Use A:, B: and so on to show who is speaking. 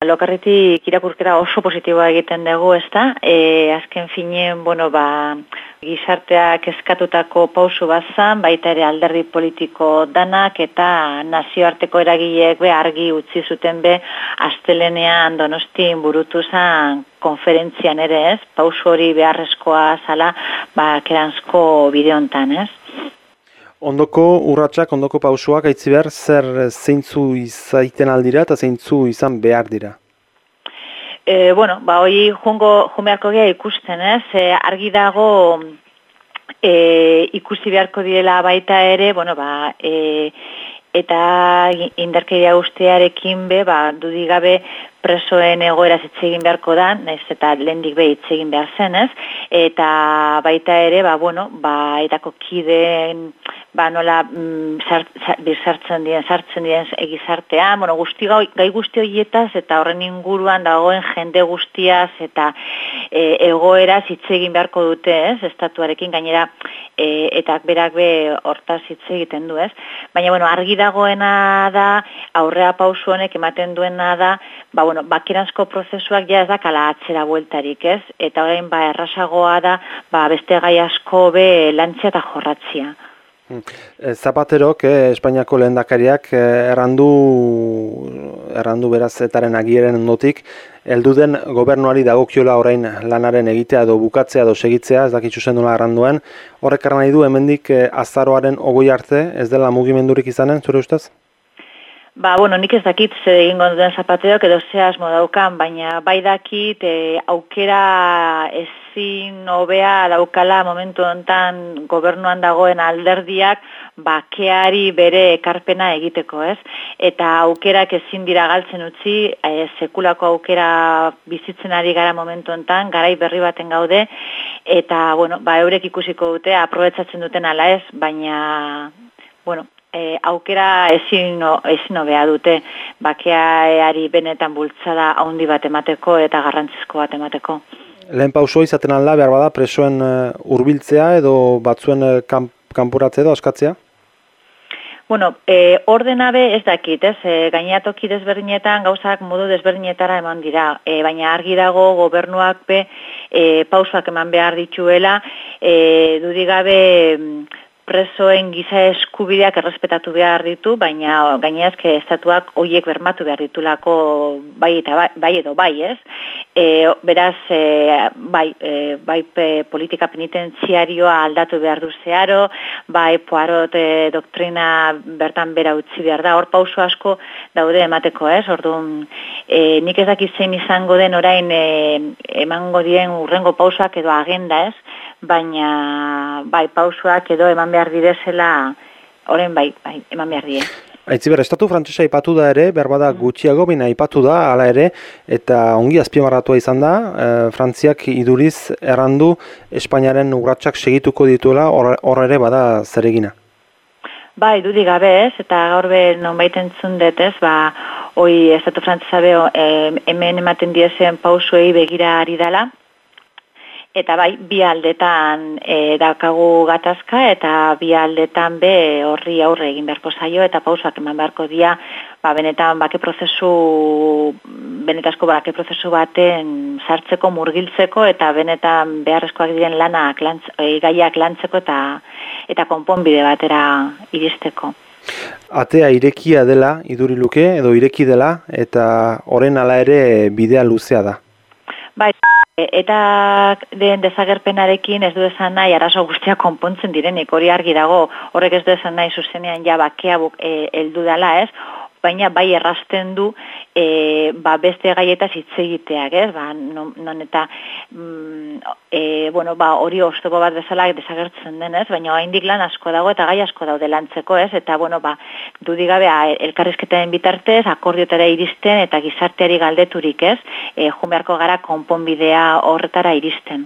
A: Lokarritik irakurkera oso positiboa egiten dugu, ez da? E, azken fineen, bueno, ba, gizarteak eskatutako pausu bazan, baita ere alderdi politiko danak eta nazioarteko eragileek be argi utzi zuten be astelenean donostin burutu zan konferentzian ere ez, pausu hori beharrezkoa zala, ba, keranzko bideontan ez.
B: Ondoko urratsak, ondoko pausuak aitzi behar, zer zeintzu izaiten aldira eta zeintzu izan behar dira?
A: E, bueno, ba, hoi jungo jumeako geha ikusten, ez? E, argi dago e, ikusi beharko direla baita ere, bueno, ba, e, eta indarkeria guztiarekin be, ba, dudigabe presoen egoera egin beharko da, naiz eta lehendik be egin behar zen, ez? Eta baita ere, ba, bueno, ba, etako kideen ba nola mm, sartzen dien sartzen dien egizartea, bueno, guzti gai guzti hoietaz eta horren inguruan dagoen jende guztiaz eta e, egoera hitz egin beharko dute, ez? Estatuarekin gainera e, eta berak be hortaz hitz egiten du, ez? Baina bueno, argi dagoena da aurrea pausu honek ematen duena da, ba bueno, bakiransko prozesuak ja ez da kala atzera bueltarik, ez? Eta orain ba errasagoa da, ba beste gai asko be lantzia eta jorratzia.
B: Eh, Zapaterok, eh, Espainiako lehendakariak eh, errandu, errandu beraz etaren agieren ondotik, heldu den gobernuari dagokiola orain lanaren egitea edo bukatzea edo segitzea, ez dakitzu zen nola erranduen. Horrek nahi du, hemendik eh, azaroaren ogoi arte, ez dela mugimendurik izanen, zure ustez?
A: Ba, bueno, nik ez dakit zer egingo duen zapateok edo ze asmo daukan, baina bai dakit e, aukera ezin hobea daukala momentu hontan gobernuan dagoen alderdiak bakeari bere ekarpena egiteko, ez? Eta aukerak ezin dira galtzen utzi, e, sekulako aukera bizitzen ari gara momentu hontan, garai berri baten gaude, eta, bueno, ba, eurek ikusiko dute, aprobetsatzen duten ala ez, baina, bueno, e, aukera ezin ezin hobea dute bakeari benetan bultzada handi bat emateko eta garrantzizko bat emateko.
B: Lehen pauso izaten alda behar bada presoen uh, hurbiltzea edo batzuen uh, kanporatzea edo askatzea?
A: Bueno, e, ordenabe ez dakit, ez, e, gainatoki desberdinetan gauzak modu desberdinetara eman dira, e, baina argi dago gobernuak be e, pausoak eman behar dituela, e, dudigabe presoen giza eskubideak errespetatu behar ditu, baina gaineazke estatuak hoiek bermatu behar ditulako bai eta bai, bai edo bai, ez? E, beraz, e, bai, e, bai politika penitentziarioa aldatu behar du zeharo, bai poarot e, doktrina bertan bera utzi behar da, hor pauso asko daude emateko, ez? Orduan, e, nik ez dakit zein izango den orain e, emango dien urrengo pausoak edo agenda, ez? Baina bai pausuak edo eman behar direzela oren bai, bai eman behar die.
B: Aitziber, estatu frantzesa ipatu da ere, berbada gutxiago bina ipatu da, hala ere, eta ongi azpimarratua izan da, e, Frantziak iduriz errandu Espainiaren urratsak segituko dituela hor ere bada zeregina.
A: Bai, dudik gabe ez, eta gaur be non baiten zundet ez, ba, hoi estatu frantzesa beho, hemen ematen diezen pausuei begira ari dela, Eta bai, bi aldetan e, daukagu gatazka eta bi aldetan be horri aurre egin beharko zaio eta pausak eman beharko dia ba, benetan bake prozesu, benetazko bake prozesu baten sartzeko, murgiltzeko eta benetan beharrezkoak diren lanak, lantz, e, gaiak lantzeko eta eta konponbide batera iristeko.
B: Atea irekia dela, iduri luke, edo ireki dela, eta horren ala ere bidea luzea da.
A: Bai, eta den dezagerpenarekin ez du esan nahi arazo guztia konpontzen direnik, hori argi dago, horrek ez du esan nahi zuzenean ja bakea e, heldu dela ez, baina bai errasten du e, ba beste gaietaz hitz egiteak, ez? Ba, non, non eta mm, e, bueno, ba hori oztopo bat bezala desagertzen denez, baina oraindik lan asko dago eta gai asko daude lantzeko, ez? Eta bueno, ba dudi gabe elkarrizketaren bitartez akordiotara iristen eta gizarteari galdeturik, ez? Eh, jumearko gara konponbidea horretara iristen.